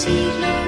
this evening.